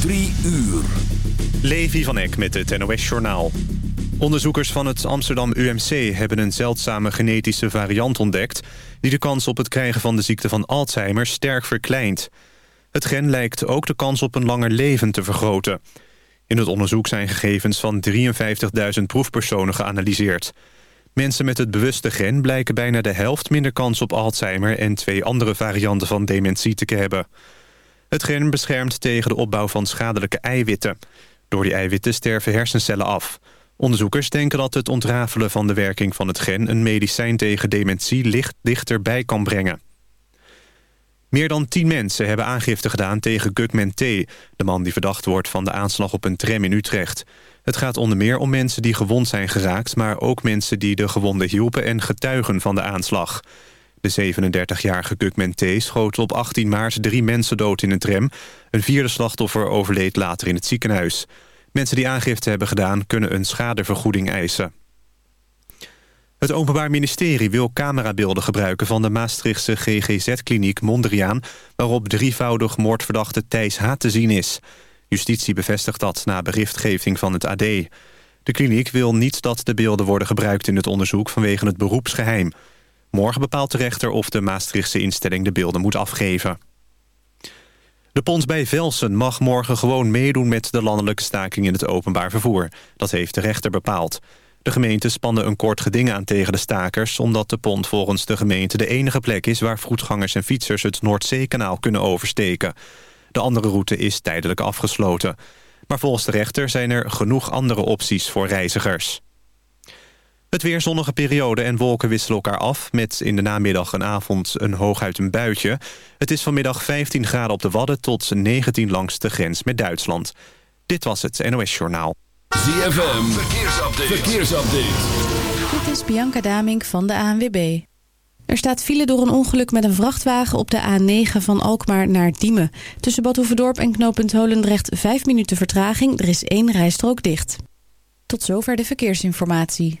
Drie uur. Levi van Eck met het NOS-journaal. Onderzoekers van het Amsterdam UMC hebben een zeldzame genetische variant ontdekt... die de kans op het krijgen van de ziekte van Alzheimer sterk verkleint. Het gen lijkt ook de kans op een langer leven te vergroten. In het onderzoek zijn gegevens van 53.000 proefpersonen geanalyseerd. Mensen met het bewuste gen blijken bijna de helft minder kans op Alzheimer... en twee andere varianten van dementie te hebben. Het gen beschermt tegen de opbouw van schadelijke eiwitten. Door die eiwitten sterven hersencellen af. Onderzoekers denken dat het ontrafelen van de werking van het gen... een medicijn tegen dementie licht dichterbij kan brengen. Meer dan tien mensen hebben aangifte gedaan tegen Gugman T... de man die verdacht wordt van de aanslag op een tram in Utrecht. Het gaat onder meer om mensen die gewond zijn geraakt... maar ook mensen die de gewonden hielpen en getuigen van de aanslag. De 37-jarige Gugman T. schoot op 18 maart drie mensen dood in een tram. Een vierde slachtoffer overleed later in het ziekenhuis. Mensen die aangifte hebben gedaan kunnen een schadevergoeding eisen. Het Openbaar Ministerie wil camerabeelden gebruiken van de Maastrichtse GGZ-kliniek Mondriaan... waarop drievoudig moordverdachte Thijs H. te zien is. Justitie bevestigt dat na berichtgeving van het AD. De kliniek wil niet dat de beelden worden gebruikt in het onderzoek vanwege het beroepsgeheim. Morgen bepaalt de rechter of de Maastrichtse instelling de beelden moet afgeven. De Pons bij Velsen mag morgen gewoon meedoen met de landelijke staking in het openbaar vervoer. Dat heeft de rechter bepaald. De gemeente spannen een kort geding aan tegen de stakers... omdat de pont volgens de gemeente de enige plek is... waar voetgangers en fietsers het Noordzeekanaal kunnen oversteken. De andere route is tijdelijk afgesloten. Maar volgens de rechter zijn er genoeg andere opties voor reizigers. Het weer zonnige periode en wolken wisselen elkaar af... met in de namiddag en avond een hooguit een buitje. Het is vanmiddag 15 graden op de Wadden tot 19 langs de grens met Duitsland. Dit was het NOS Journaal. ZFM, verkeersupdate. verkeersupdate. Dit is Bianca Damink van de ANWB. Er staat file door een ongeluk met een vrachtwagen op de A9 van Alkmaar naar Diemen. Tussen Bad Hoeverdorp en knooppunt Holendrecht 5 minuten vertraging. Er is één rijstrook dicht. Tot zover de verkeersinformatie.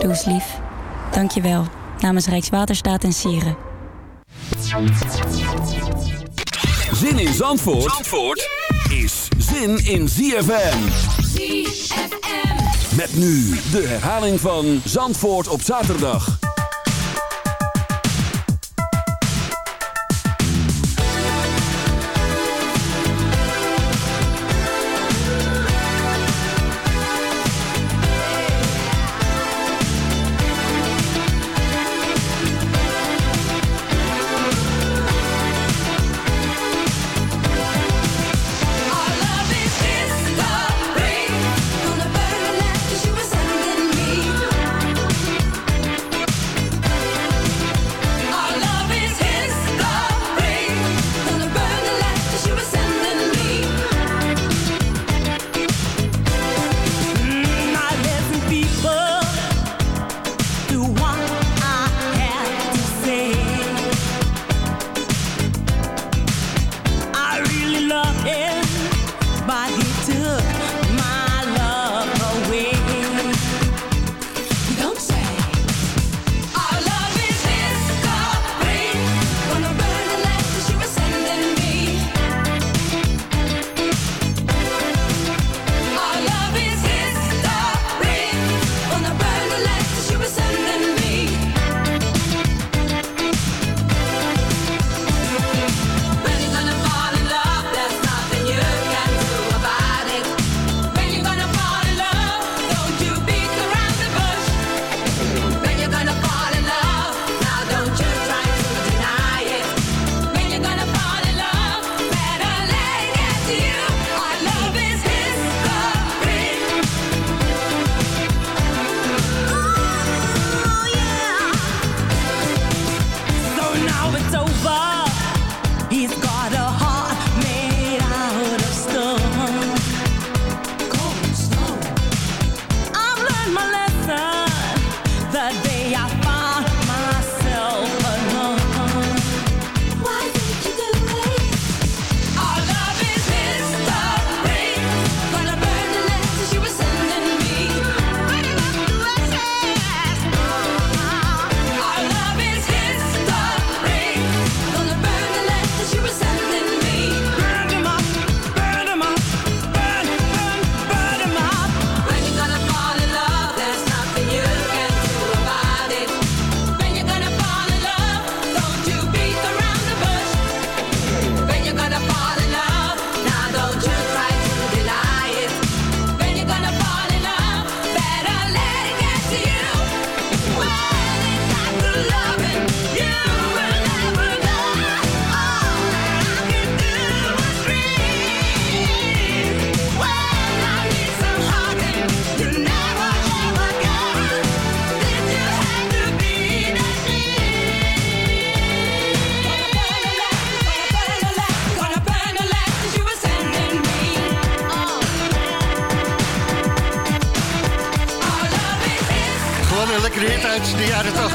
Doe eens lief. Dank je wel. Namens Rijkswaterstaat en Sieren. Zin in Zandvoort, Zandvoort is zin in ZFM. ZFM. Met nu de herhaling van Zandvoort op zaterdag.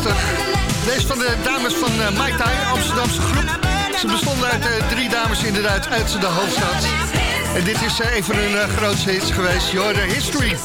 Jaren 80. Deze van de dames van uh, Mai Tai, Amsterdamse groep. Ze bestonden uit uh, drie dames inderdaad uit de hoofdstad. En dit is uh, een van hun grootste hits geweest, Your History.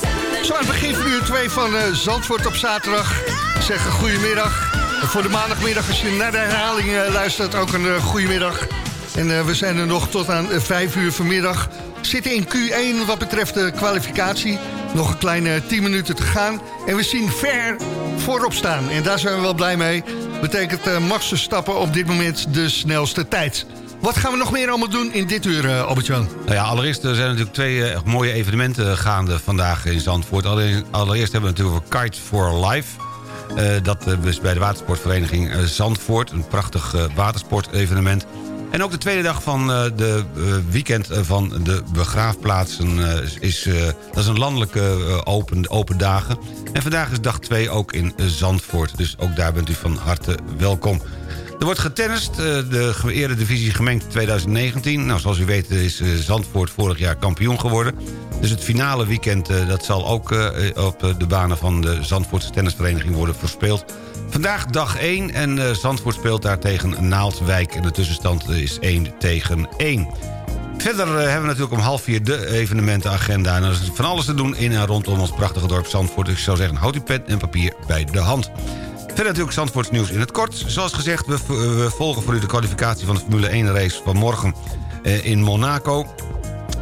Zo aan het begin van uur 2 van Zandvoort op zaterdag. Zeggen goedemiddag. Voor de maandagmiddag, als je naar de herhaling luistert, ook een goedemiddag. En we zijn er nog tot aan 5 uur vanmiddag. Zitten in Q1 wat betreft de kwalificatie. Nog een kleine 10 minuten te gaan. En we zien ver voorop staan. En daar zijn we wel blij mee. Betekent uh, Max Verstappen op dit moment de snelste tijd. Wat gaan we nog meer allemaal doen in dit uur, uh, Albert-Jan? Nou ja, allereerst er zijn natuurlijk twee uh, mooie evenementen gaande vandaag in Zandvoort. Allereerst hebben we natuurlijk Kite for Life. Uh, dat is bij de watersportvereniging Zandvoort. Een prachtig watersportevenement. En ook de tweede dag van uh, de uh, weekend van de begraafplaatsen is... dat is een landelijke open, open dagen. En vandaag is dag 2 ook in Zandvoort. Dus ook daar bent u van harte welkom. Er wordt getennist, de geëerde divisie gemengd 2019. Nou, zoals u weet is Zandvoort vorig jaar kampioen geworden. Dus het finale weekend dat zal ook op de banen van de Zandvoortse tennisvereniging worden verspeeld. Vandaag dag 1 en uh, Zandvoort speelt daar tegen Naaldwijk. En de tussenstand is 1 tegen 1. Verder uh, hebben we natuurlijk om half vier de evenementenagenda. En er is van alles te doen in en rondom ons prachtige dorp Zandvoort. Dus ik zou zeggen, houd uw pen en papier bij de hand. Verder natuurlijk Zandvoorts nieuws in het kort. Zoals gezegd, we, we volgen voor u de kwalificatie van de Formule 1 race van morgen in Monaco.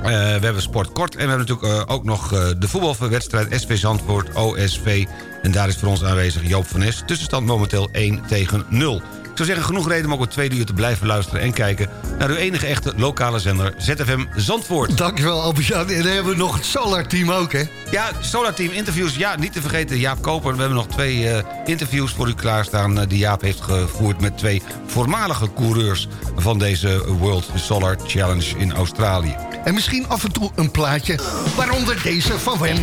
Uh, we hebben sport kort en we hebben natuurlijk uh, ook nog uh, de voetbalwedstrijd SV Zandvoort OSV. En daar is voor ons aanwezig Joop van Nes. Tussenstand momenteel 1 tegen 0. Ik zou zeggen, genoeg reden om ook het tweede uur te blijven luisteren... en kijken naar uw enige echte lokale zender ZFM Zandvoort. Dankjewel Albert-Jan. En dan hebben we nog het Solar-team ook, hè? Ja, Solar-team interviews. Ja, niet te vergeten Jaap Koper. We hebben nog twee uh, interviews voor u klaarstaan... Die Jaap heeft gevoerd met twee voormalige coureurs... van deze World Solar Challenge in Australië. En misschien af en toe een plaatje, waaronder deze van Wen.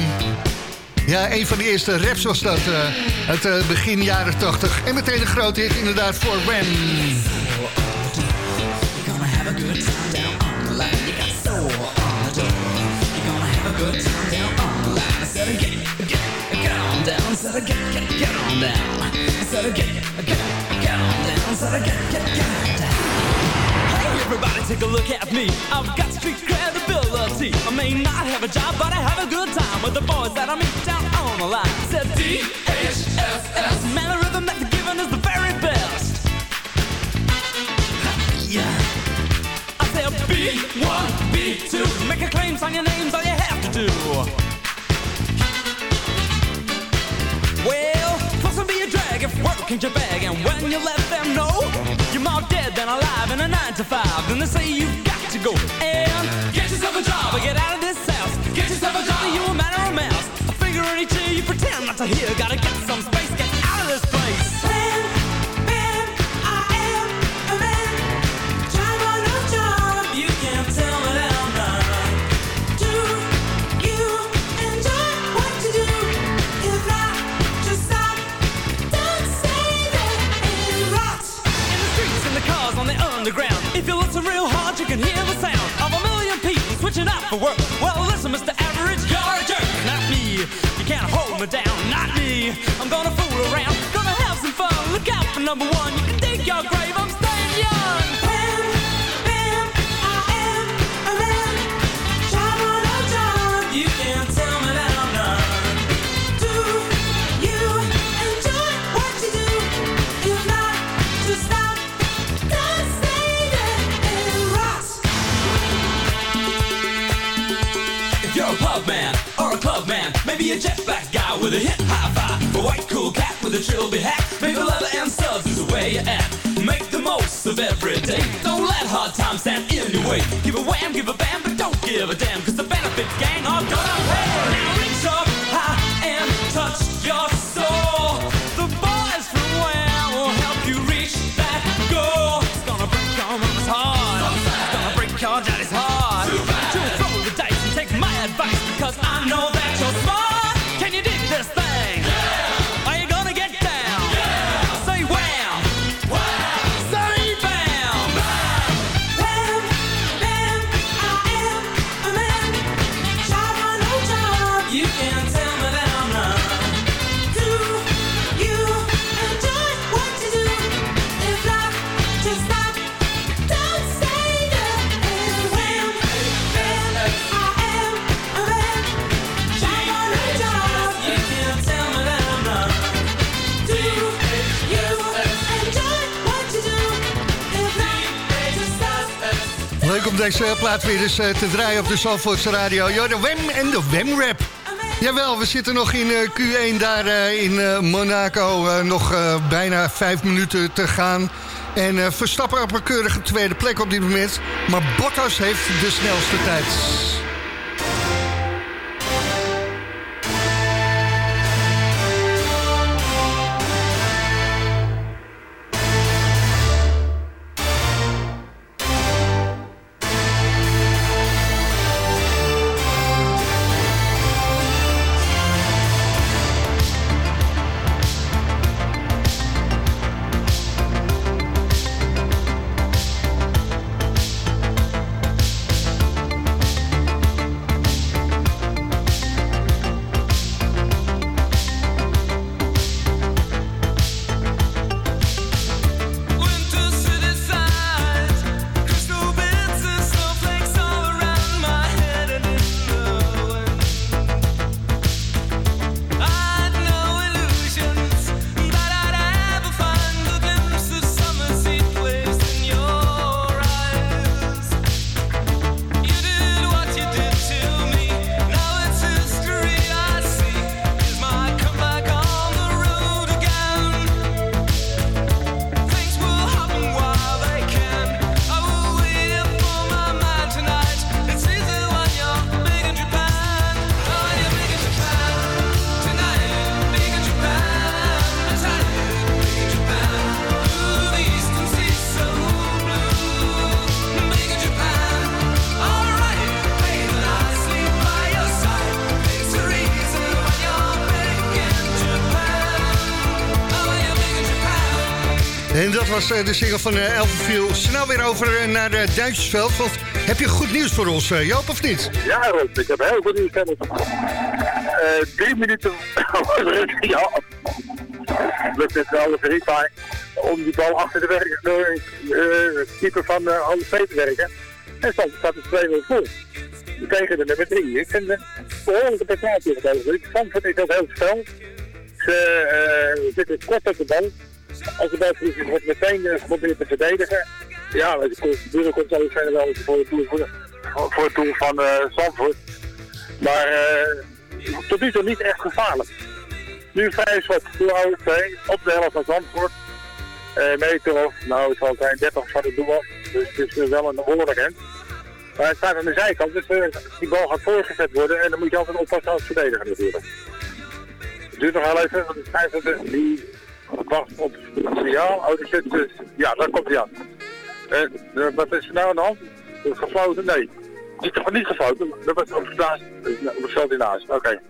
Ja, een van de eerste raps was dat uh, uit uh, begin jaren 80. En meteen een grote hit inderdaad voor Wen. Everybody take a look at me. I've got street credibility. I may not have a job, but I have a good time with the boys that I meet down on the line. Said D-H-S-S. Man, the rhythm that they're giving is the very best. Yeah. I said B1, B2. Make a claim, sign your names, all you have to do. Well, plus be a drag if work ain't your bag. And when you let them know you're more dead than alive in a 9 to 5, then they say you've got to go and get yourself a job or get out of this house. Get yourself a job. You a man or a mouse? A figure in each ear you pretend not to hear. Gotta get some for work. Well, listen, Mr. Average, you're a jerk, not me. You can't hold me down, not me. I'm gonna fool around, gonna have some fun. Look out for number one. With a hip high five, a white cool cat with a trilby hat, maybe leather and subs is the way you act. Make the most of every day. Don't let hard times stand in your way. Give a wham, give a bam, but don't give a damn, leuk om deze plaat weer eens eh, te draaien op de Zandvoortse radio. Jo, de Wem en de Wem-rap. Jawel, we zitten nog in eh, Q1 daar eh, in Monaco. nog bijna vijf minuten te gaan. En Verstappen op een keurige tweede plek op dit moment. Maar Bottas heeft de snelste tijd. En dat was eh, de single van uh, Elfenviel. Snel weer over eh, naar uh, Duitsersveld. Want heb je goed nieuws voor ons, Joop, of niet? Ja, Rob, ik heb heel goed nieuws. Uh, drie minuten ja. lukt het wel maar om die bal achter de werk, de keeper van uh, alle twee te werken. En dan staat het 2-0 voor. Tegen de nummer 3. Ik vind een behoorlijke prestatie op het ook heel snel. Ze zitten kort op de bal als de buitenpolitie wordt meteen uh, geprobeerd te verdedigen. Ja, de buren komt zijn wel voor het doel, voor, het doel van uh, Zandvoort. Maar uh, tot nu toe niet echt gevaarlijk. Nu vrij schot door OSV op de helft van Zandvoort. Uh, meter of, nou het zal zijn 30 van het doel. Dus het is wel een behoorlijk end. Maar het staat aan de zijkant, dus die bal gaat voorgezet worden en dan moet je altijd oppassen als verdediger natuurlijk. Het duurt nog wel even, want het schijnt die wacht op het signaal. Oh, zit, dus, ja, daar komt hij aan. Uh, wat is er nou aan de hand? Gefloten? Nee. Niet, niet gefloten, dat was op het veld hiernaast. Oké.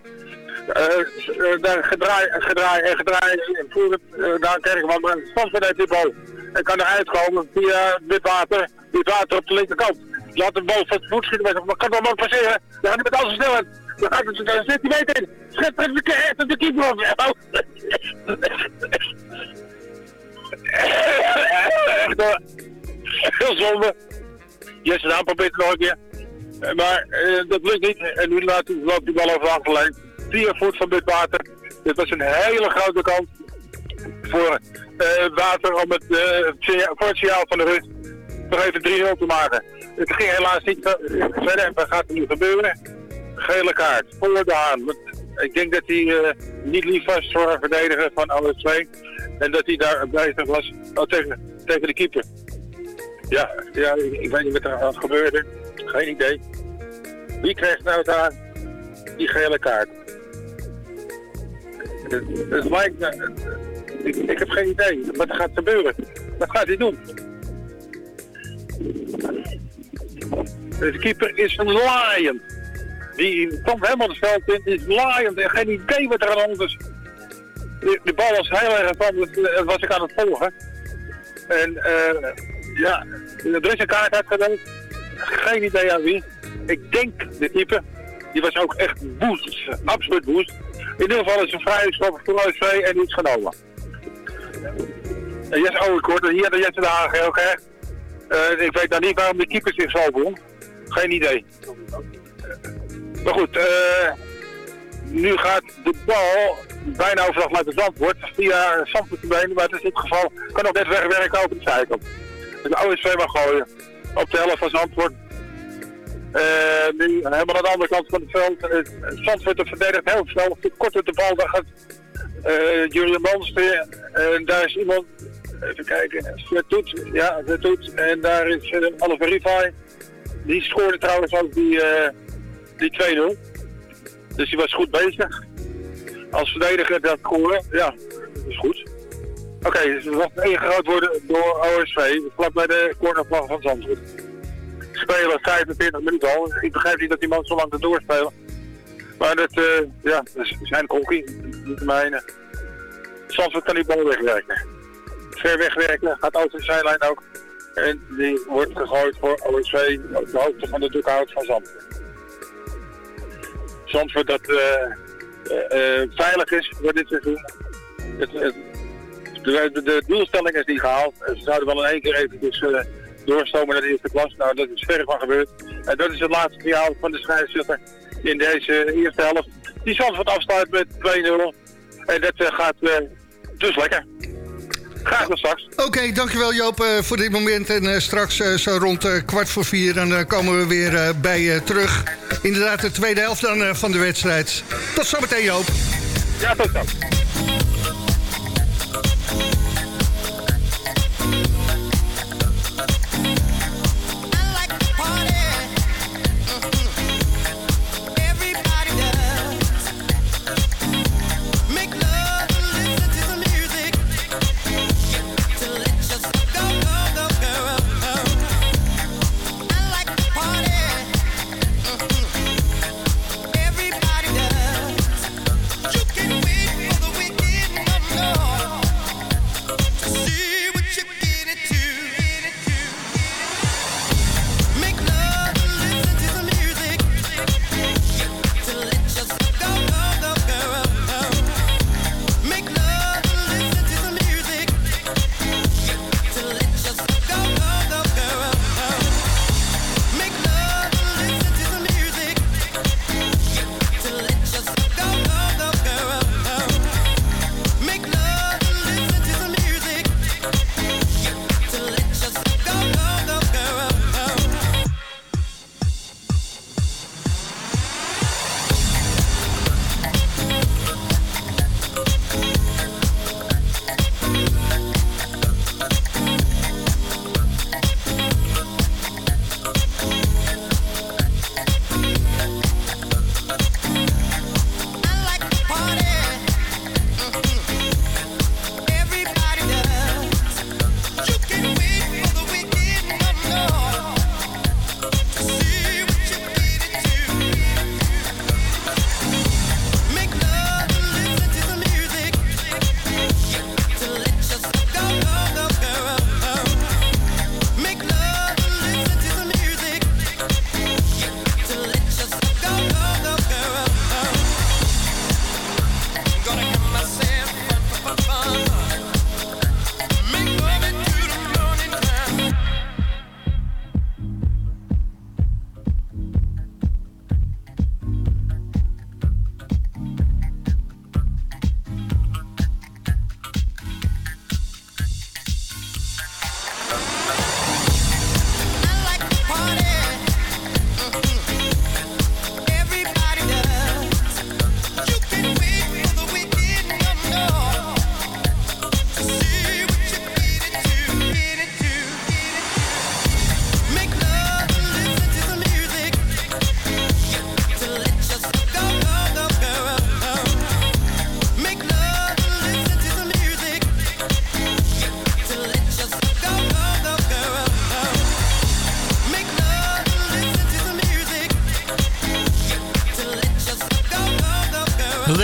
Uh, daar gedraai, gedraai en gedraai voor het uh, naar Kerkman, maar stand vanuit die bal. En kan eruit komen via dit water, dit water op de linkerkant. Laat de bal het voet schieten, maar kan wel maar passeren. Dan gaat hij met alles snelheid. Dan gaat het, dan zit hij meter in. Schitterend verkeerd op de keeper op. Heel zonde. Jesse Naam probeert het nog een keer. Maar uh, dat lukt niet. En nu laat, loopt die bal over de achterlijn. Vier voet van dit water. Dit was een hele grote kans voor uh, water om het, uh, voor het signaal van de rust nog even 3-0 te maken. Het ging helaas niet verder. Wat gaat er nu gebeuren? Gele kaart voor de Haan. Ik denk dat hij uh, niet lief was voor een verdediger van alle twee. En dat hij daar bezig was oh, tegen, tegen de keeper. Ja, ja ik, weet niet wat er gebeurde. Geen idee. Wie krijgt nou daar die gele kaart? Het lijkt me... Ik, ik, heb geen idee wat er gaat gebeuren. Wat gaat hij doen? De keeper is een lion. Die komt helemaal de veld in, is laaiend en geen idee wat er aan de hand is. De, de, bal was heel erg van, dat was ik aan het volgen. En uh, ja, er is een kaart uitgedeeld. Geen idee aan wie. Ik denk de type. Die was ook echt boost. Absoluut boost. In ieder geval is een vrije schop voor en iets genomen. En yes, oh, ik hoorde hier de Jesse de ook echt. Uh, ik weet nou niet waarom de keeper zich zo begon. Geen idee. Maar goed, uh, nu gaat de bal bijna overdag naar de Zandvoort. Via Zandvoort benen, maar het is in dit geval kan ook net wegwerken over de zijkant. Dus de OSV mag gooien op de helft van Zandvoort. Eh, nu helemaal aan de andere kant van het veld. Uh, Zandvoort de verdedigt heel snel. Kort op de bal, daar gaat uh, Julian Mans weer. En daar is iemand, even kijken, doet. Ja, doet. En daar is uh, Oliver Rivai. Die scoorde trouwens ook die, die 2-0. Dus die was goed bezig. Als verdediger dat scoren, ja, dat is goed. Oké, okay, dus het worden door OSV, vlak bij de cornervlag van Zandvoort. Spelen 45 minuten al. Ik begrijp niet dat die man zo lang te doorspelen. Maar dat, uh, ja, is zijn kokkie, niet de mijne. Zandvoort kan die bal wegwerken. Ver wegwerken, gaat uit de zijlijn ook. En die wordt gegooid voor OSV op de hoogte van de dugout van Zandvoort. Zandvoort dat uh, uh, veilig is voor dit seizoen. Het, het, de, de, doelstelling is niet gehaald. Ze zouden wel in één keer even dus, doorstomen naar de eerste klas. Nou, dat is verre van gebeurd. En dat is het laatste signaal van de scheidsrechter in deze eerste helft. Die Zandvoort afsluit met 2-0. En dat gaat dus lekker. Graag tot straks. Oké, okay, dankjewel Joop uh, voor dit moment. En uh, straks uh, zo rond kwart voor vier dan komen we weer bij je terug. Inderdaad, de tweede helft dan van de wedstrijd. Tot zometeen Joop. Ja, tot dan.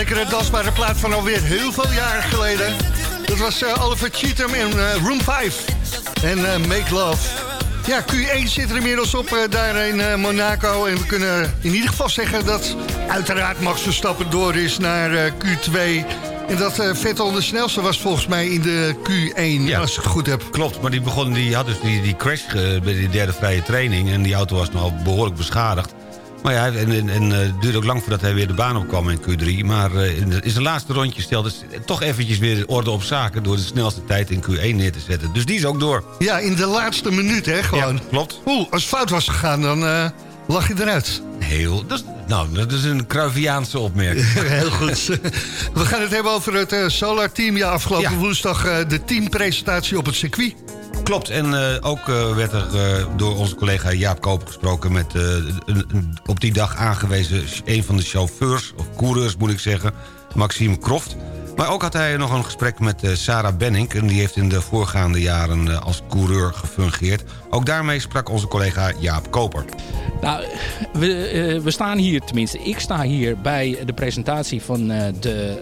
Lekkere dansbare plaat van alweer heel veel jaren geleden. Dat was uh, Oliver Cheatham in uh, Room 5. En uh, Make Love. Ja, Q1 zit er inmiddels op daar in Monaco. En we kunnen in ieder geval zeggen dat uiteraard Max Verstappen door is naar Q2. En dat uh, Vettel de snelste was volgens mij in de Q1, ja, als ik het goed heb. Klopt, maar die, begon, die had dus die, die crash bij die derde vrije training... en die auto was nog behoorlijk beschadigd. Maar ja, en, en, het uh, duurde ook lang voordat hij weer de baan opkwam in Q3. Maar uh, in, de, in zijn laatste rondje stelde toch eventjes weer orde op zaken... door de snelste tijd in Q1 neer te zetten. Dus die is ook door. Ja, in de laatste minuut, hè, gewoon. Ja, klopt. Oeh, als het fout was gegaan, dan uh, Lach je eruit? Heel, dat is, nou, dat is een Cruyffiaanse opmerking. Heel goed. We gaan het hebben over het uh, Solar Team. Ja, afgelopen woensdag uh, de teampresentatie op het circuit. Klopt, en uh, ook werd er door onze collega Jaap Koper gesproken... met een, op die dag aangewezen een van de chauffeurs, of coureurs moet ik zeggen... Maxime Croft. Maar ook had hij nog een gesprek met uh, Sarah Benning... en die heeft in de voorgaande jaren uh, als coureur gefungeerd. Ook daarmee sprak onze collega Jaap Koper. Nou, we, uh, we staan hier, tenminste ik sta hier... bij de presentatie van de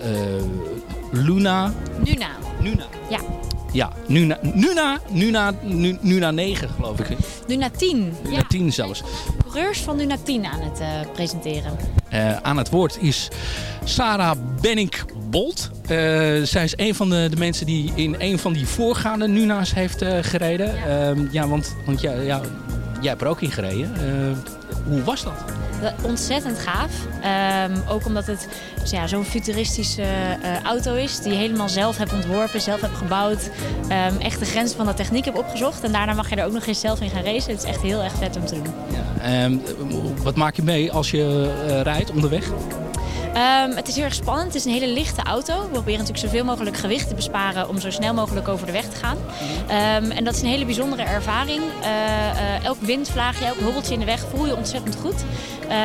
Luna... Nuna. Nuna. Ja. Ja, Nuna, Nuna, Nuna, Nuna 9 geloof ik. Nuna 10. Nuna ja. 10 zelfs. Coureurs van Nuna 10 aan het uh, presenteren. Uh, aan het woord is Sarah Benink-Bolt. Uh, zij is een van de, de, mensen die in een van die voorgaande Nuna's heeft gereden. Ja, ja want, want ja, ja, jij hebt er ook in gereden. hoe was dat? ontzettend gaaf. Um, ook omdat het ja, zo'n futuristische uh, auto is. Die je helemaal zelf hebt ontworpen, zelf hebt gebouwd. Um, echt de grens van de techniek heb opgezocht. En daarna mag je er ook nog eens zelf in gaan racen. Het is echt heel erg vet om te doen. Ja, um, wat maak je mee als je uh, rijdt onderweg? Um, het is heel erg spannend. Het is een hele lichte auto. We proberen natuurlijk zoveel mogelijk gewicht te besparen om zo snel mogelijk over de weg te gaan. Um, en dat is een hele bijzondere ervaring. Uh, uh, elk windvlaagje, elk hobbeltje in de weg voel je ontzettend goed.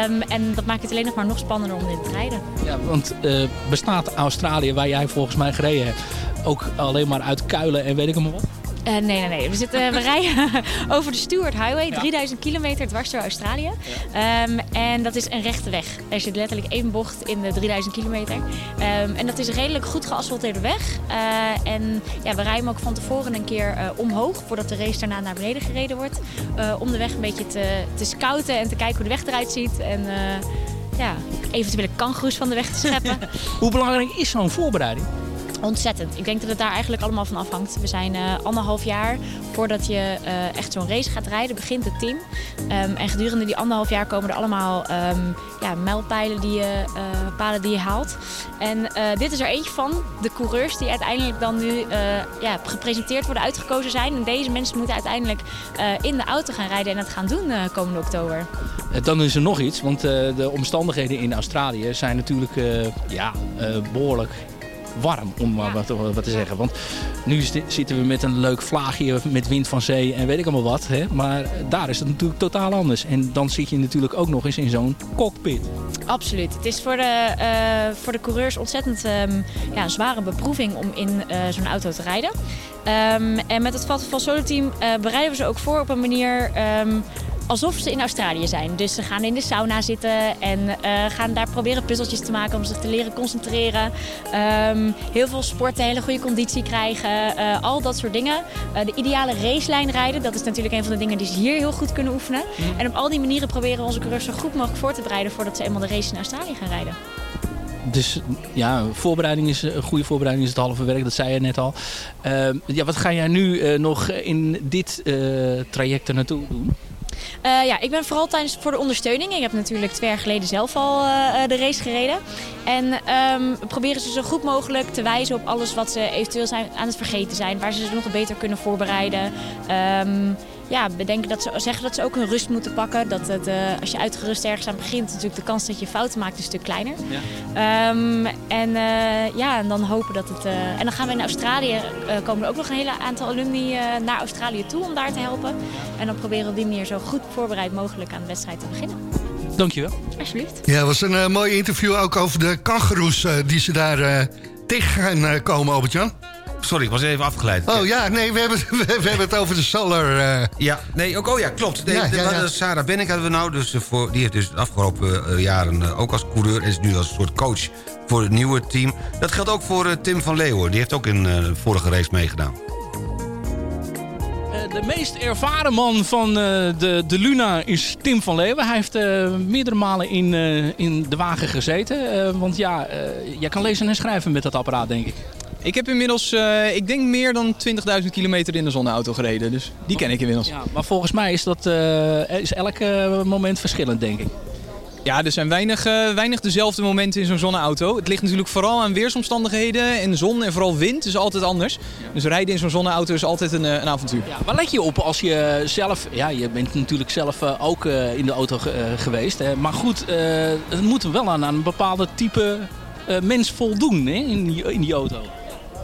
Um, en dat maakt het alleen nog maar nog spannender om dit te rijden. Ja, want uh, bestaat Australië, waar jij volgens mij gereden hebt, ook alleen maar uit kuilen en weet ik maar wat? Uh, nee, nee, nee. We, zitten, we rijden over de Stuart Highway, 3000 kilometer dwars door Australië. Ja. Um, en dat is een rechte weg. Er zit letterlijk één bocht in de 3000 kilometer. Um, en dat is een redelijk goed geasfalteerde weg. Uh, en ja, we rijden ook van tevoren een keer uh, omhoog, voordat de race daarna naar beneden gereden wordt. om de weg een beetje te, te scouten en te kijken hoe de weg eruit ziet. En ja, eventuele kangoes van de weg te scheppen. hoe belangrijk is zo'n voorbereiding? Ontzettend. Ik denk dat het daar eigenlijk allemaal van afhangt. We zijn uh, anderhalf jaar voordat je uh, echt zo'n race gaat rijden, begint het team. Um, en gedurende die anderhalf jaar komen er allemaal um, ja, mijlpijlen die je, uh, die je haalt. En dit is er eentje van. De coureurs die uiteindelijk dan nu ja, gepresenteerd worden, uitgekozen zijn. En deze mensen moeten uiteindelijk in de auto gaan rijden en het gaan doen komende oktober. Dan is er nog iets, want de omstandigheden in Australië zijn natuurlijk ja, behoorlijk warm, om ja. wat, wat, te zeggen. Want nu zitten we met een leuk vlaagje met wind van zee en weet ik allemaal wat. Hè? Maar daar is het natuurlijk totaal anders. En dan zit je natuurlijk ook nog eens in zo'n cockpit. Absoluut. Het is voor de, uh, voor de coureurs ontzettend um, ja, een zware beproeving om in uh, zo'n auto te rijden. Um, en met het Vattenfall Solo Team uh, bereiden we ze ook voor op een manier... Um, alsof ze in Australië zijn. Dus ze gaan in de sauna zitten en uh, gaan daar proberen puzzeltjes te maken om zich te leren concentreren. Um, heel veel sporten, hele goede conditie krijgen, uh, al dat soort dingen. Uh, de ideale racelijn rijden, dat is natuurlijk een van de dingen die ze hier heel goed kunnen oefenen. Mm. En op al die manieren proberen we onze coureurs zo goed mogelijk voor te bereiden voordat ze eenmaal de race in Australië gaan rijden. Dus ja, voorbereiding is, een goede voorbereiding is het halve werk, dat zei je net al. Uh, ja, wat ga jij nu nog in dit traject er naartoe doen? Uh, ja, ik ben vooral tijdens voor de ondersteuning. Ik heb natuurlijk twee jaar geleden zelf al uh, de race gereden. En um, we proberen ze zo goed mogelijk te wijzen op alles wat ze eventueel zijn, aan het vergeten zijn. Waar ze zich nog beter kunnen voorbereiden. Um, ja, bedenken dat ze zeggen dat ze ook hun rust moeten pakken. Dat het, uh, als je uitgerust ergens aan begint, natuurlijk de kans dat je fouten maakt een stuk kleiner. Ja. Um, en uh, ja, en dan hopen dat het. Uh, en dan gaan we in Australië komen er ook nog een hele aantal alumni naar Australië toe om daar te helpen. En dan proberen we op die manier zo goed voorbereid mogelijk aan de wedstrijd te beginnen. Dankjewel. Alsjeblieft. Ja, het was een mooi interview ook over de kangeroes die ze daar tegen gaan komen, Albert-Jan. Sorry, ik was even afgeleid. Oh ja, nee, we hebben, we, we hebben het over de Solar. Uh... Ja, nee, ook, oh ja, klopt. Nee, ja, de, ja, ja. Sarah Bennik hadden we nou, dus voor, die heeft dus de afgelopen uh, jaren uh, ook als coureur... en is nu als een soort coach voor het nieuwe team. Dat geldt ook voor Tim van Leeuwen. Die heeft ook in de vorige race meegedaan. De meest ervaren man van de, de Luna is Tim van Leeuwen. Hij heeft meerdere malen in, in de wagen gezeten. want ja, jij kan lezen en schrijven met dat apparaat, denk ik. Ik heb inmiddels, uh, ik denk meer dan 20.000 kilometer in de zonneauto gereden. Dus die ken ik inmiddels. Ja, maar volgens mij is, dat, uh, is elk uh, moment verschillend, denk ik. Ja, er zijn weinig, eh, weinig dezelfde momenten in zo'n zonneauto. Het ligt natuurlijk vooral aan weersomstandigheden en zon en vooral wind is altijd anders. Dus rijden in zo'n zonneauto is altijd een, eh, een avontuur. Ja, waar let je op als je zelf... Ja, je bent natuurlijk zelf eh, ook eh, in de auto ge- eh, geweest. Hè? Maar goed, eh, het moet wel aan, aan een bepaalde type eh, mens voldoen hè? In, die, in die auto.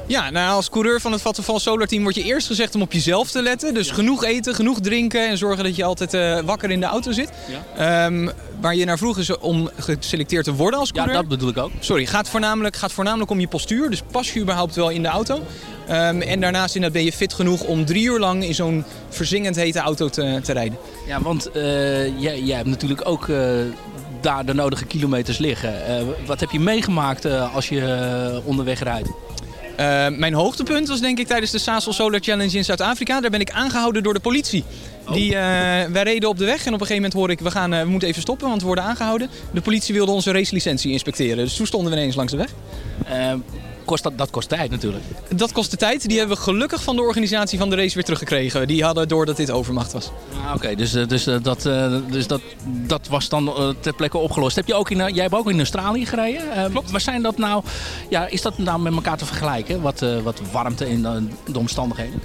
Ja, nou, als coureur van het Vattenfall Solar Team wordt je eerst gezegd om op jezelf te letten. Dus genoeg eten, genoeg drinken en zorgen dat je altijd eh, wakker in de auto zit. Ehm, waar je naar vroeg is om geselecteerd te worden als Ja, coureur. dat bedoel ik ook. Sorry, gaat voornamelijk, gaat voornamelijk om je postuur. Dus pas je überhaupt wel in de auto. Ehm, en daarnaast inderdaad ben je fit genoeg om drie uur lang in zo'n verzingend hete auto te, te rijden. Ja, want eh, jij, jij hebt natuurlijk ook eh, daar de nodige kilometers liggen. Wat heb je meegemaakt als je onderweg rijdt? Uh, mijn hoogtepunt was denk ik tijdens de Sasol Solar Challenge in Zuid-Afrika. Daar ben ik aangehouden door de politie. Die, uh, wij reden op de weg en op een gegeven moment hoor ik, we, gaan, uh, we moeten even stoppen, want we worden aangehouden. De politie wilde onze racelicentie inspecteren, dus toen stonden we ineens langs de weg. Kost dat, dat kost tijd natuurlijk. Dat kostte tijd. Die hebben we gelukkig van de organisatie van de race weer teruggekregen. Die hadden door dat dit overmacht was. Ah, Oké, okay, dus, dus, dat, dus dat, dat was dan ter plekke opgelost. Heb je ook in, jij hebt ook in Australië gereden. Klopt. Maar zijn dat nou, ja, is dat nou met elkaar te vergelijken? Wat, wat warmte in de, de omstandigheden?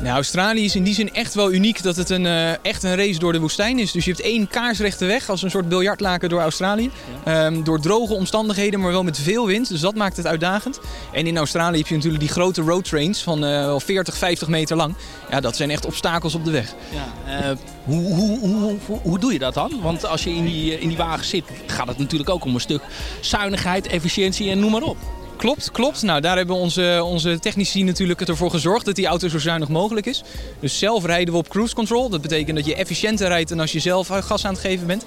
Nou, Australië is in die zin echt wel uniek dat het een, uh, echt een race door de woestijn is. Dus je hebt één kaarsrechte weg als een soort biljartlaken door Australië. Um, door droge omstandigheden, maar wel met veel wind. Dus dat maakt het uitdagend. En in Australië heb je natuurlijk die grote roadtrains van uh, 40, 50 meter lang. Ja, dat zijn echt obstakels op de weg. Ja, hoe, hoe, hoe, hoe, hoe doe je dat dan? Want als je in die, in die wagen zit, gaat het natuurlijk ook om een stuk zuinigheid, efficiëntie en noem maar op. Klopt, klopt. Nou, daar hebben onze, onze technici natuurlijk ervoor gezorgd dat die auto zo zuinig mogelijk is. Dus zelf rijden we op cruise control. Dat betekent dat je efficiënter rijdt dan als je zelf gas aan het geven bent.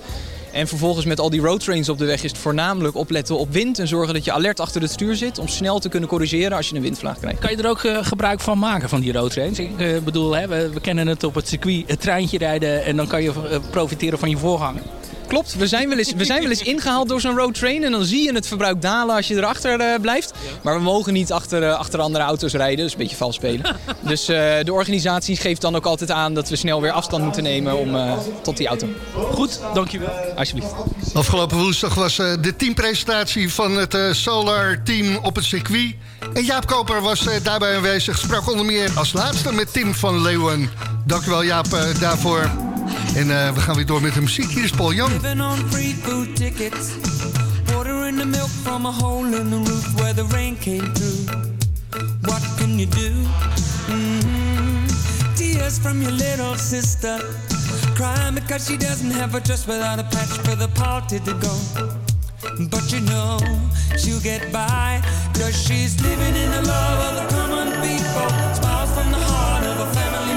En vervolgens met al die roadtrains op de weg is het voornamelijk opletten op wind en zorgen dat je alert achter het stuur zit om snel te kunnen corrigeren als je een windvlaag krijgt. Kan je er ook uh, gebruik van maken van die roadtrains? Ik uh, bedoel, hè, we, we, kennen het op het circuit, het treintje rijden en dan kan je uh, profiteren van je voorganger. Klopt, we zijn, wel eens, we zijn wel eens ingehaald door zo'n roadtrain en dan zie je het verbruik dalen als je erachter uh, blijft. Maar we mogen niet achter, uh, achter andere auto's rijden, dus een beetje vals spelen. dus uh, de organisatie geeft dan ook altijd aan dat we snel weer afstand moeten nemen om, tot die auto. Goed, dankjewel. Alsjeblieft. Afgelopen woensdag was de teampresentatie van het Solar Team op het circuit. En Jaap Koper was daarbij aanwezig, sprak onder meer als laatste met Tim van Leeuwen. Dankjewel Jaap daarvoor. En uh, we gaan weer door met de muziek. Hier is Paul Young. Living on free food tickets. Water in the milk from a hole in the roof where the rain came through. What can you do? Mm-hmm. Tears from your little sister. Crying because she doesn't have a dress without a patch for the party to go. But you know she'll get by Cause she's living in the love of the common people Smiles from the heart of a family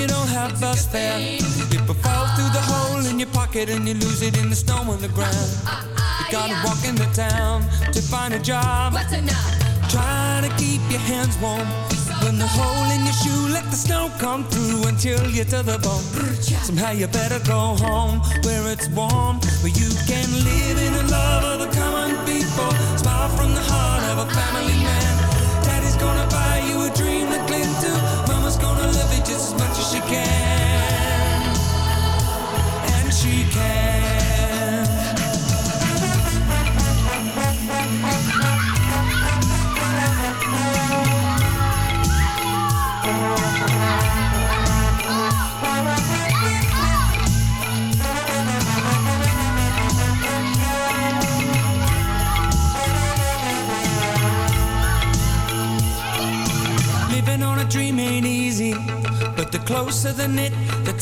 you don't have fare If it falls through the hole in your pocket And you lose it in the snow on the ground You gotta ah, ah, ah, walk into town to find a job. What's enough? Trying to keep your hands warm When the hole in your shoe let the snow come through Until you're to the bone. Somehow you better go home Where it's warm Where you can live in the love of the common people. Smile from the heart of a family man Daddy's gonna buy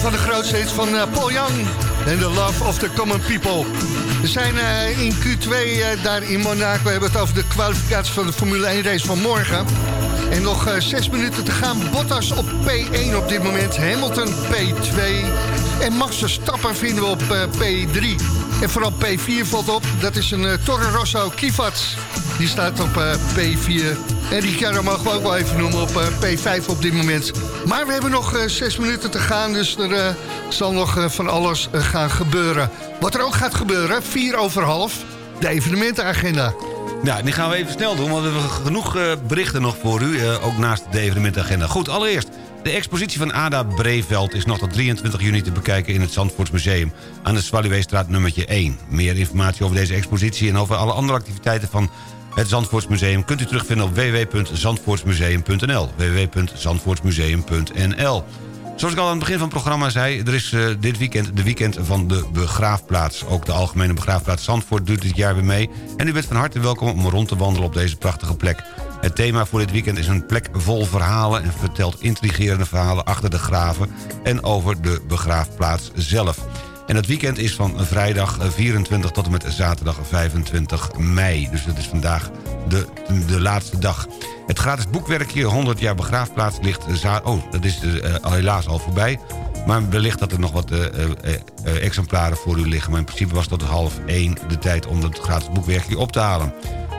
Van de grootste hits van uh, Paul Young en The Love of the Common People. We zijn uh, in Q2 uh, daar in Monaco. We hebben het over de kwalificatie van de Formule 1 race van morgen. En nog zes minuten te gaan. Bottas op P1 op dit moment. Hamilton P2. En Max Verstappen vinden we op P3. En vooral P4 valt op. Dat is een Toro Rosso Kivats. Die staat op P4. En Ricciardo mogen we ook wel even noemen op P5 op dit moment. Maar we hebben nog zes minuten te gaan. Dus er zal nog van alles gaan gebeuren. Wat er ook gaat gebeuren, vier over half, de evenementenagenda. Ja, die gaan we even snel doen, want we hebben genoeg uh, berichten nog voor u. Uh, ook naast de evenementenagenda. Goed, allereerst. De expositie van Ada Breveld is nog tot 23 juni te bekijken... in het Zandvoortsmuseum aan de Swaluweestraat nummertje 1. Meer informatie over deze expositie en over alle andere activiteiten van het Zandvoortsmuseum... kunt u terugvinden op www.zandvoortsmuseum.nl www.zandvoortsmuseum.nl Zoals ik al aan het begin van het programma zei... er is uh, dit weekend de weekend van de begraafplaats. Ook de Algemene Begraafplaats Zandvoort doet dit jaar weer mee... en u bent van harte welkom om rond te wandelen op deze prachtige plek. Het thema voor dit weekend is een plek vol verhalen... en vertelt intrigerende verhalen achter de graven... en over de begraafplaats zelf. En het weekend is van vrijdag 24 tot en met zaterdag 25 mei. Dus dat is vandaag de, de laatste dag. Het gratis boekwerkje 100 jaar begraafplaats ligt... Oh, dat is uh, helaas al voorbij. Maar wellicht dat er nog wat uh, uh, exemplaren voor u liggen. Maar in principe was tot half 1 de tijd om dat gratis boekwerkje op te halen.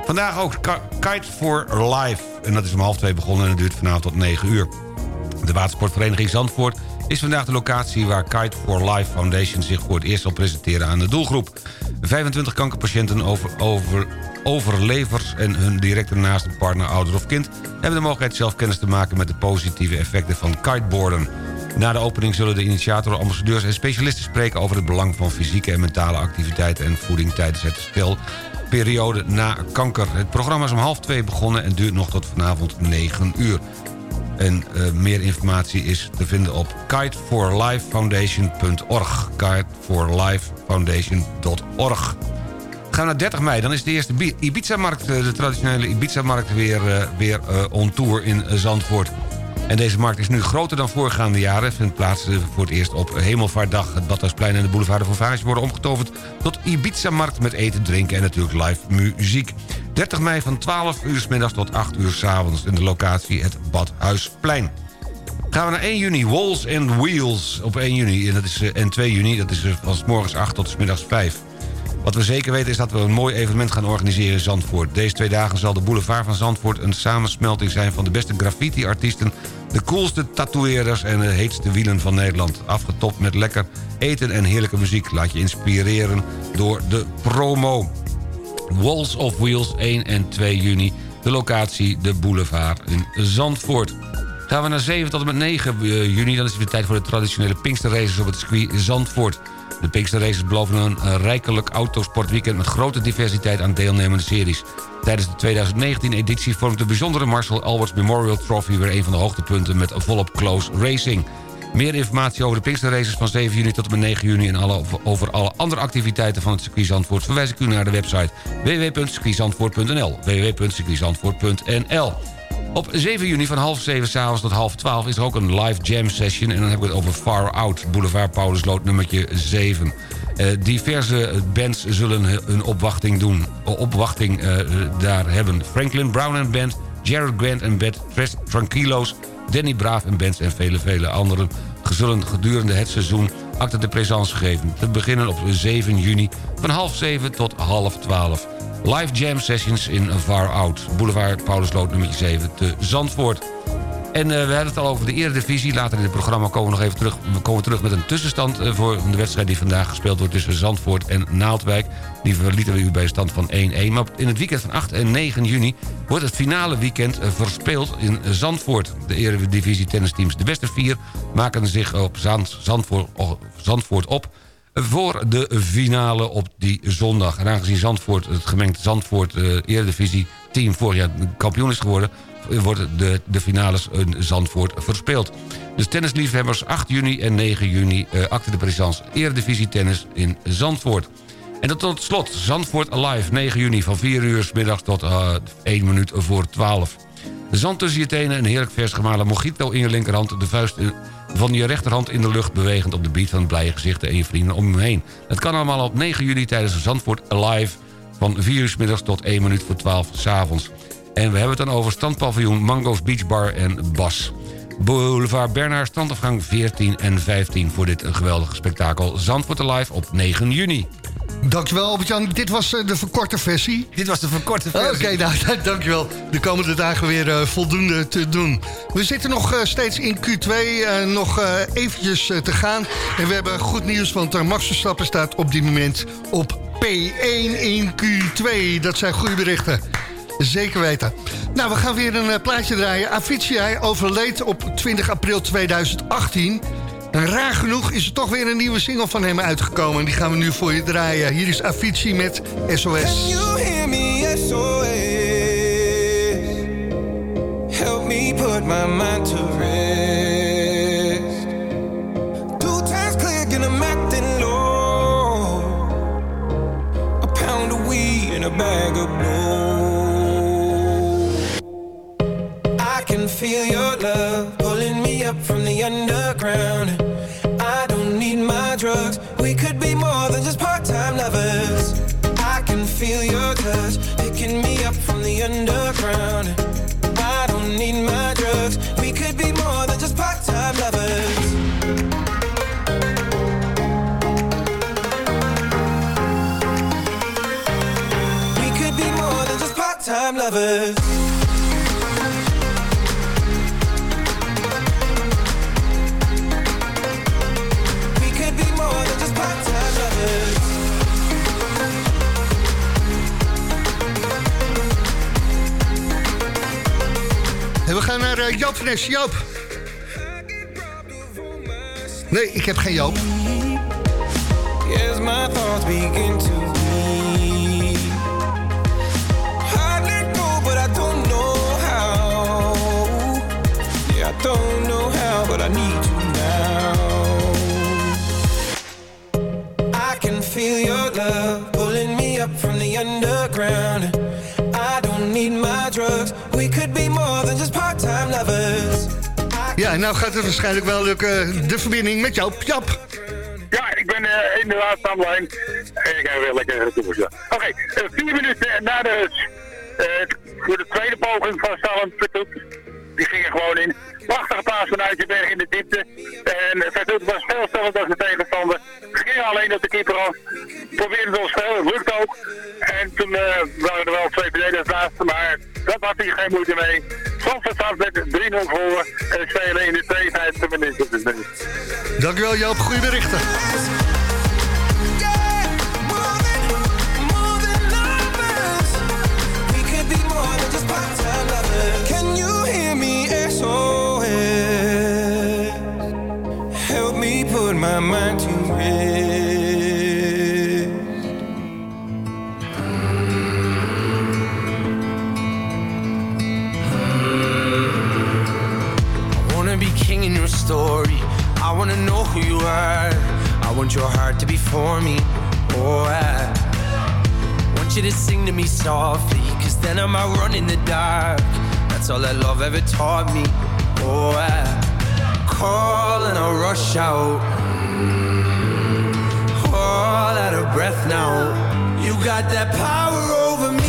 Vandaag ook Kite for Life. En dat is om half 2 begonnen en het duurt vanavond tot 9 uur. De watersportvereniging Zandvoort is vandaag de locatie waar Kite for Life Foundation zich voor het eerst zal presenteren aan de doelgroep. 25 kankerpatiënten over, over, overlevers en hun directe naaste partner, ouder of kind... hebben de mogelijkheid zelf kennis te maken met de positieve effecten van kiteboarden. Na de opening zullen de initiatoren, ambassadeurs en specialisten spreken... over het belang van fysieke en mentale activiteiten en voeding tijdens het spelperiode na kanker. Het programma is om half twee begonnen en duurt nog tot vanavond 9 uur. En uh, meer informatie is te vinden op kiteforlifefoundation.org. kiteforlifefoundation.org. Gaan naar 30 mei, dan is de eerste Ibiza-markt, eh, de traditionele Ibiza-markt, weer, uh, weer on tour in Zandvoort. En deze markt is nu groter dan voorgaande jaren. Vindt plaats voor het eerst op Hemelvaartdag. Het Badhuisplein en de Boulevard de Vauvage worden omgetoverd... tot Ibiza-markt met eten, drinken en natuurlijk live muziek. 30 mei van 12 uur s middags tot 8 uur s avonds... in de locatie het Badhuisplein. Gaan we naar 1 juni, Walls and Wheels op 1 juni. En, dat is, en 2 juni, dat is van s morgens 8 tot s middags 5. Wat we zeker weten is dat we een mooi evenement gaan organiseren in Zandvoort. Deze twee dagen zal de boulevard van Zandvoort een samensmelting zijn... van de beste graffiti-artiesten, de coolste tatoeëerders... en de heetste wielen van Nederland. Afgetopt met lekker eten en heerlijke muziek. Laat je inspireren door de promo. Walls of Wheels 1 en 2 juni. De locatie de boulevard in Zandvoort. Gaan we naar 7 tot en met 9 eh, juni. Dan is het weer tijd voor de traditionele Pinksterraces op het circuit Zandvoort. De Pinkster Races beloven een rijkelijk autosportweekend... met grote diversiteit aan deelnemende series. Tijdens de 2019-editie vormt de bijzondere Marshall Alberts Memorial Trophy... weer een van de hoogtepunten met volop close racing. Meer informatie over de Pinkster Races van 7 juni tot en met 9 juni... en over alle andere activiteiten van het circuit Zandvoort... verwijs ik u naar de website www.circuitzandvoort.nl www.circuitzandvoort.nl op 7 juni van half 7 s'avonds tot half 12 is er ook een live jam session. En dan heb ik het over Far Out, Boulevard Paulusloot nummertje 7. Uh, diverse bands zullen een opwachting doen. Opwachting uh, daar hebben. Franklin Brown and Band, Jared Grant en Band, Tres Tranquilos... Danny Braaf en bands en vele, vele anderen... zullen gedurende het seizoen acte de présence geven. Te beginnen op 7 juni van half 7 tot half 12. Live jam sessions in Far Out. Boulevard Paulusloot nummer 7 te Zandvoort. En uh, we hadden het al over de Eredivisie. Later in het programma komen we nog even terug. We komen terug met een tussenstand uh, voor de wedstrijd die vandaag gespeeld wordt tussen Zandvoort en Naaldwijk. Die verlieten we u bij stand van 1-1. Maar in het weekend van 8 en 9 juni wordt het finale weekend uh, verspeeld in Zandvoort. De Eredivisie tennisteams. De beste vier maken zich op Zand, Zandvoort, Zandvoort op voor de finale op die zondag. En aangezien Zandvoort, het gemengd Zandvoort uh, Eredivisie team vorig jaar kampioen is geworden... worden de, de finales in Zandvoort verspeeld. Dus tennisliefhebbers 8 juni en 9 juni uh, acte de présence Eredivisie tennis in Zandvoort. En dan tot slot Zandvoort Alive 9 juni van 4 uur s middags tot uh, 1 minuut voor 12. De zand tussen je tenen, een heerlijk vers gemalen mojito in je linkerhand... de vuist van je rechterhand in de lucht bewegend op de beat van blije gezichten en je vrienden om je heen. Het kan allemaal op 9 juli tijdens de Zandvoort Alive van 4 uur middags tot 1 minuut voor 12 s avonds. En we hebben het dan over standpaviljoen Mango's Beach Bar en Bas. Boulevard Bernard, strandafgang 14 en 15 voor dit geweldige spektakel. Zandvoort Alive op 9 juni. Dankjewel Albert-Jan. Dit was eh, de verkorte versie. Dit was de verkorte versie. Oké, nou, dankjewel. De komende dagen weer uh, voldoende te doen. We zitten nog uh, steeds in Q2, nog eventjes te gaan. En we hebben goed nieuws, want Max Verstappen staat op dit moment op P1 in Q2. Dat zijn goede berichten. Zeker weten. Nou, we gaan weer een plaatje draaien. Avicii overleed op 20 april 2018... En raar genoeg is er toch weer een nieuwe single van hem uitgekomen. Die gaan we nu voor je draaien. Hier is Avicii met SOS. SOS? Help me put my mind to rest. Part-time lovers. En we gaan naar uh, Joop van. Joop. Nee, ik heb geen Joop. Yes, my thoughts begin to don't know how, but I need to now. I can feel your love pulling me up from the underground. I don't need my drugs. We could be more than just part-time lovers. Ja, nou gaat het waarschijnlijk wel lukken. De verbinding met jou, Jap. Ja, ik ben uh, inderdaad aan de lijn. Ik heb weer lekker toegezocht. Oké, okay, uh, vier minuten na de, uh, voor de tweede poging van Salem Vertoet. Die ging er gewoon in. Prachtige paas vanuit je berg in de diepte. En Vertoet was veel sneller dan zijn tegenstander. Ging alleen op de keeper af. Probeerde het ons het lukt ook. En toen uh, waren er wel twee verdedigers naast, maar dat had hij geen moeite mee. Zandvoort staat met 3-0 voor en spelen in de 52 minuten. Dankjewel Joop, goede berichten. My mind to rest. I wanna be king in your story. I wanna know who you are. I want your heart to be for me. Oh, I want you to sing to me softly. Cause then I might run in the dark. That's all that love ever taught me. Oh, I call and I rush out. All out of breath now. You got that power over me.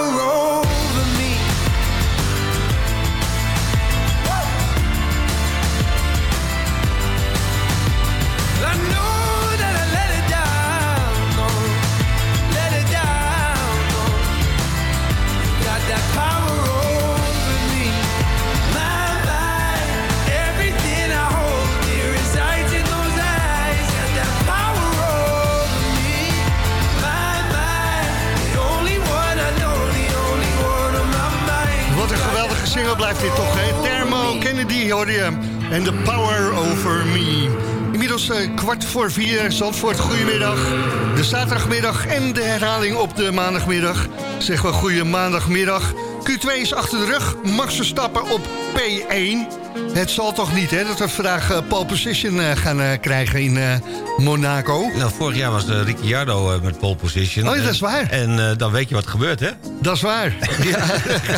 blijft dit toch, hè? Thermo Kennedy hoorde je. En The Power Over Me. Inmiddels eh, kwart voor vier, Zandvoort, goedemiddag. De zaterdagmiddag en de herhaling op de maandagmiddag. Zeggen we goede maandagmiddag. Q2 is achter de rug. Max Verstappen op P1. Het zal toch niet, hè, dat we vandaag eh, pole position eh, gaan eh, krijgen in Monaco. Nou, vorig jaar was Ricciardo met pole position. Oh ja, dat is waar. En dan weet je wat er gebeurt, hè? Dat is waar. ja.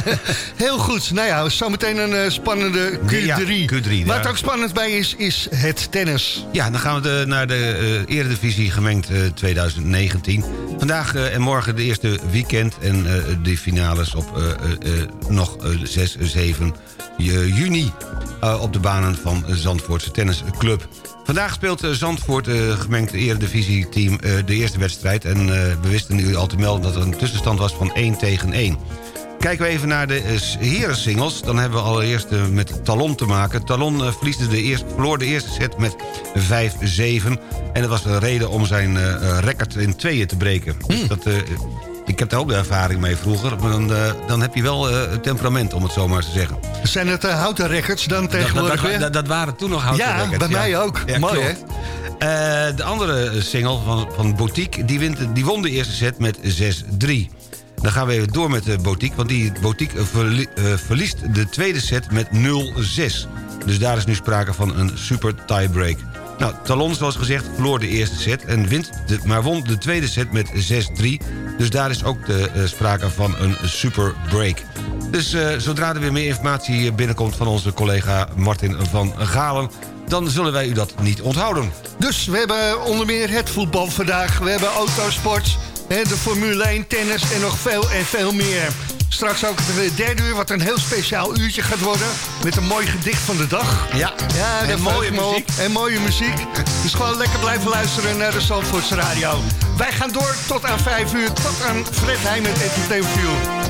Heel goed. Nou ja, zometeen een spannende Q3. Ja, Q3, Wat ook spannend bij is, is het tennis. Ja, dan gaan we de- naar de Eredivisie gemengd eh, 2019. Vandaag en morgen de eerste weekend en de finales op nog eh, 6, 7 ju- juni... eh, op de banen van Zandvoortse Tennisclub. Vandaag speelt eh, Zandvoort, eh gemengd Eredivisie-team, eh, de eerste wedstrijd. En eh, we wisten u al te melden dat er een tussenstand was van 1 tegen 1. Kijken we even naar de eh, herensingles. Dan hebben we allereerst eh, met Talon te maken. Talon eh, verliesde de eerste, verloor de eerste set met 5-7. En dat was de reden om zijn eh, eh, record in tweeën te breken. Dus dat, eh, ik heb daar ook de ervaring mee vroeger. Maar dan, eh, dan heb je wel eh, temperament, om het zo maar te zeggen. Zijn het eh, houten records dan tegenwoordig dat, dat, weer? dat, dat waren toen nog houten Ja, records, bij mij ook. Mooi, klopt. Eh, de andere single van, van Boutique, die, wint, die won de eerste set met 6-3. Dan gaan we even door met de Boutique, want die Boutique verlie- verliest de tweede set met 0-6. Dus daar is nu sprake van een super tiebreak. Nou, Talon, zoals gezegd, verloor de eerste set, en wint maar won de tweede set met 6-3. Dus daar is ook de, eh, sprake van een super break. Dus eh, zodra er weer meer informatie binnenkomt van onze collega Martin van Galen... dan zullen wij u dat niet onthouden. Dus we hebben onder meer het voetbal vandaag. We hebben autosport, de Formule 1, tennis en nog veel en veel meer. Straks ook het derde uur, wat een heel speciaal uurtje gaat worden. Met een mooi gedicht van de dag. Ja, ja en mooie muziek. En mooie muziek. Dus gewoon lekker blijven luisteren naar de Zandvoortse Radio. Wij gaan door tot aan 5 uur, tot aan Fred Heijn met Entertainment View.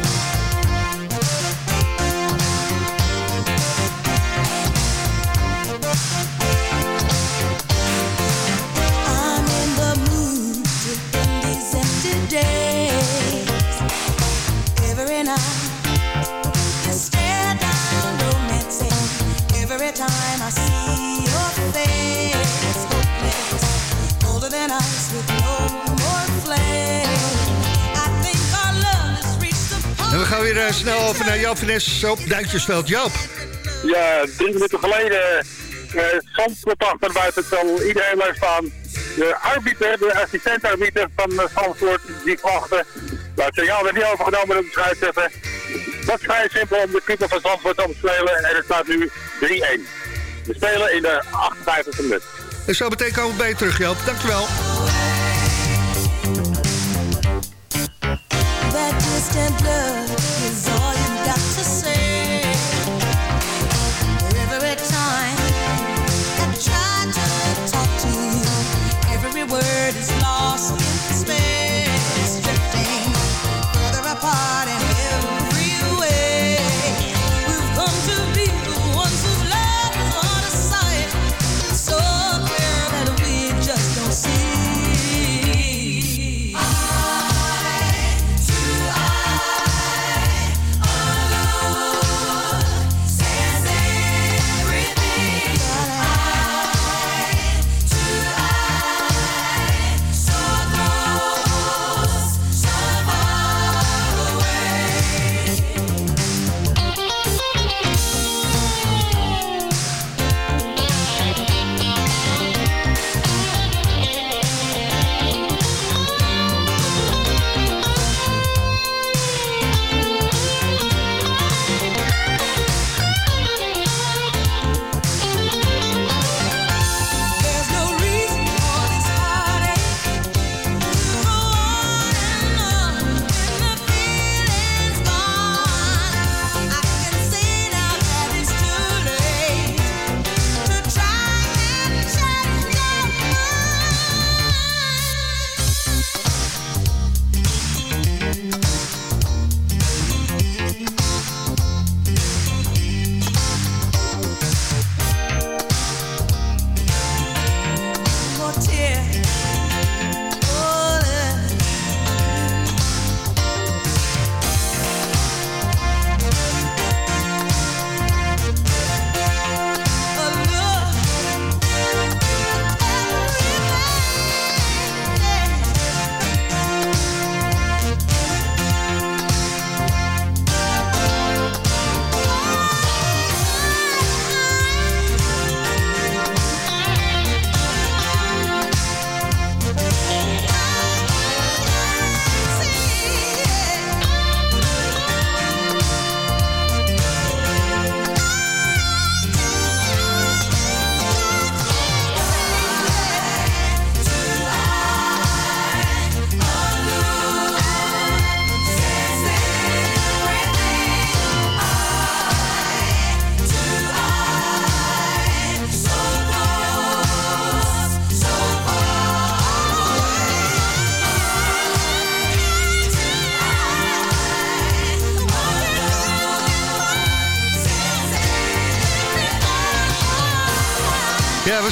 We gaan weer eh, snel over naar Joop van Nes op Duintjesveld. Joop. Ja, drie minuten geleden uh, Zandvoort achter buiten spel. Iedereen blijft staan. De arbiter, de assistent-arbiter van uh, Zandvoort, die wachten. Nou, het signaal werd niet overgenomen door de scheidsrechter. Dat is vrij simpel om de keeper van Zandvoort te spelen. En het staat nu 3-1. We spelen in de 58e minuut. En zo meteen komen we bij je terug, Joop. Dankjewel. That distant blood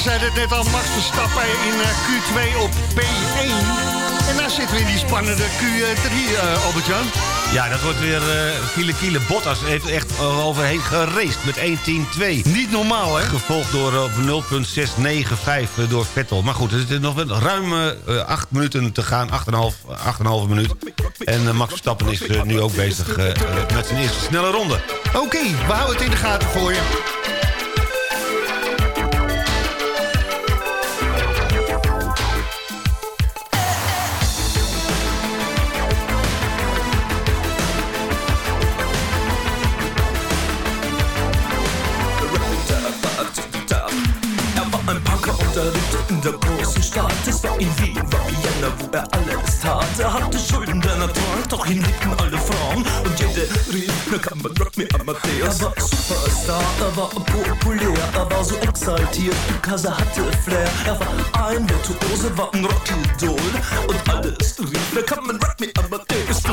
zeiden het net al, Max Verstappen in eh, Q2 op P1. En daar zitten we in die spannende Q3, eh, Albert-Jan. Ja, dat wordt weer uh, Kiele Kiele Bottas. Heeft echt overheen geraced met 1.10.2. Niet normaal, hè? Gevolgd door op 0.695 door Vettel. Maar goed, het is nog wel ruim uh, 8 minuten te gaan. 8,5 minuut. En Max Verstappen is nu ook bezig met zijn eerste snelle ronde. Oké, we houden het in de gaten voor je. Er alles tat. Er hatte Schulden, denn er trank, doch ihn liebten alle Frauen. Und jede rief, na kann man Rock me Amadeus. Er war Superstar, er war populär, er war so exaltiert, because hatte Flair. Er war ein Virtuose, war ein Rockidol. Und alles rief, na kann man Rock me Amadeus. Du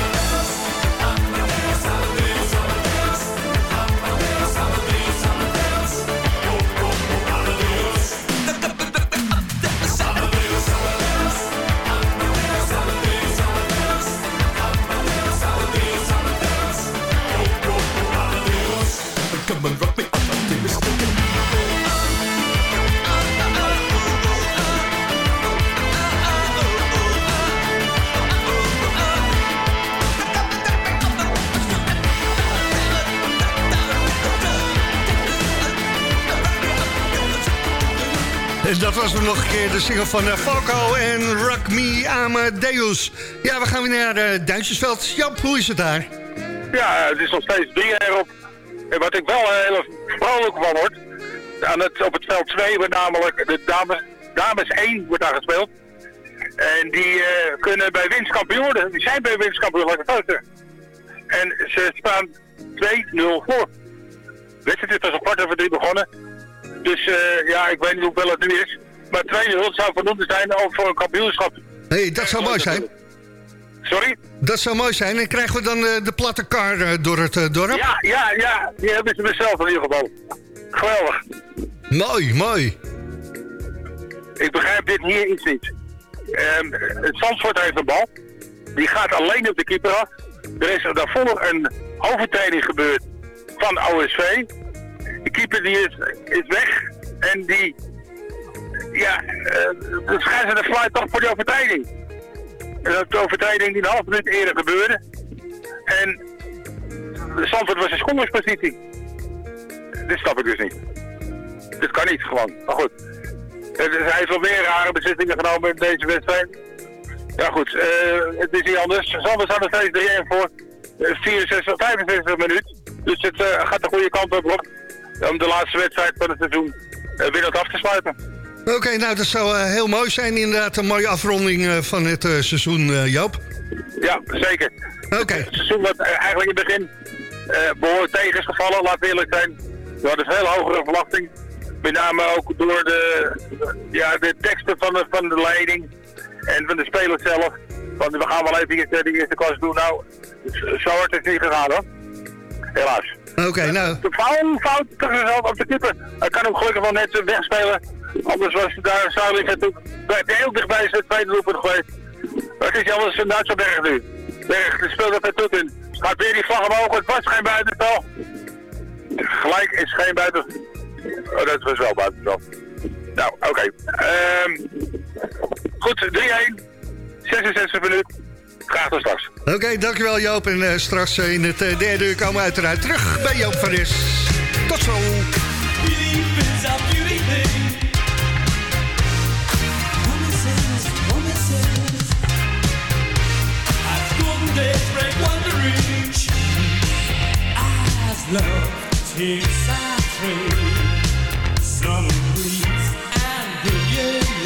was nog een keer de single van uh, Falco en Rock Me Amadeus. Ja, we gaan weer naar uh, Duitsersveld. Jap, hoe is het daar? Ja, het is nog steeds 3 erop. Wat ik wel heel vrolijk van word, aan op het veld 2 wordt namelijk de dames, dames 1 wordt daar gespeeld. En die uh, kunnen bij winst kampioen worden. Die zijn bij winst kampioen, laat. En ze staan 2-0 voor. Het is pas een kwart over drie begonnen. Dus uh, ja, ik weet niet hoeveel het nu is. Maar 2-0 zou voldoende zijn ook voor een kampioenschap. Hé, hey, dat zou mooi zijn. Sorry? Dat zou mooi zijn. En krijgen we dan uh, de platte kar uh, door het dorp? Ja, ja, ja. Die hebben ze mezelf in ieder geval. Geweldig. Mooi, mooi. Ik begrijp dit hier iets niet. Um, het Zandvoort heeft een bal. Die gaat alleen op de keeper af. Er is daarvoor een overtreding gebeurd van OSV. De keeper die is, is weg. En die... Ja, uh, de scheidsrechter fluit toch voor die overtreding. Dat de overtreding die een half minuut eerder gebeurde. En Zandvoort was in schonderspositie. Dit snap ik dus niet. Dit kan niet gewoon. Maar goed. Hij heeft wel meer rare bezittingen genomen in deze wedstrijd. Ja goed, uh, het is niet anders. Zandvoort staat nog steeds 3-1 voor. Uh, 64, 65 minuut. Dus het uh, gaat de goede kant op om de laatste wedstrijd van het seizoen uh, weer af te sluiten. Oké, okay, nou dat zou uh, heel mooi zijn. Inderdaad, een mooie afronding uh, van het seizoen, Joop. Ja, zeker. Oké. Okay. Het seizoen wat eigenlijk in het begin behoorlijk tegen is gevallen, laat eerlijk zijn. We hadden een veel hogere verwachting. Met name ook door de, ja, de teksten van de, van de leiding en van de spelers zelf. Want we gaan wel even de eerste klas doen. Nou, zo hard is het niet gegaan hoor. Helaas. Oké, okay, nou. De fout, fout op de keeper. Hij kan hem gelukkig wel net wegspelen. Anders was het daar Zuidelijk natuurlijk heel dichtbij zijn tweede doelpunt geweest. Het is anders een Duitse berg nu. Berg speelt dat naartoe in. Gaat weer die vlag omhoog. Het was geen buitenspel. Gelijk is geen buiten. Oh, dat was wel buitenspel. Nou, oké. Okay. Um, goed, 3-1. 66 minuten. Graag tot straks. Oké, okay, dankjewel Joop. En uh, straks uh, in het uh, derde uur komen we uiteraard terug bij Joop van Is. Tot zo. Love takes our train. Some breeze and brilliant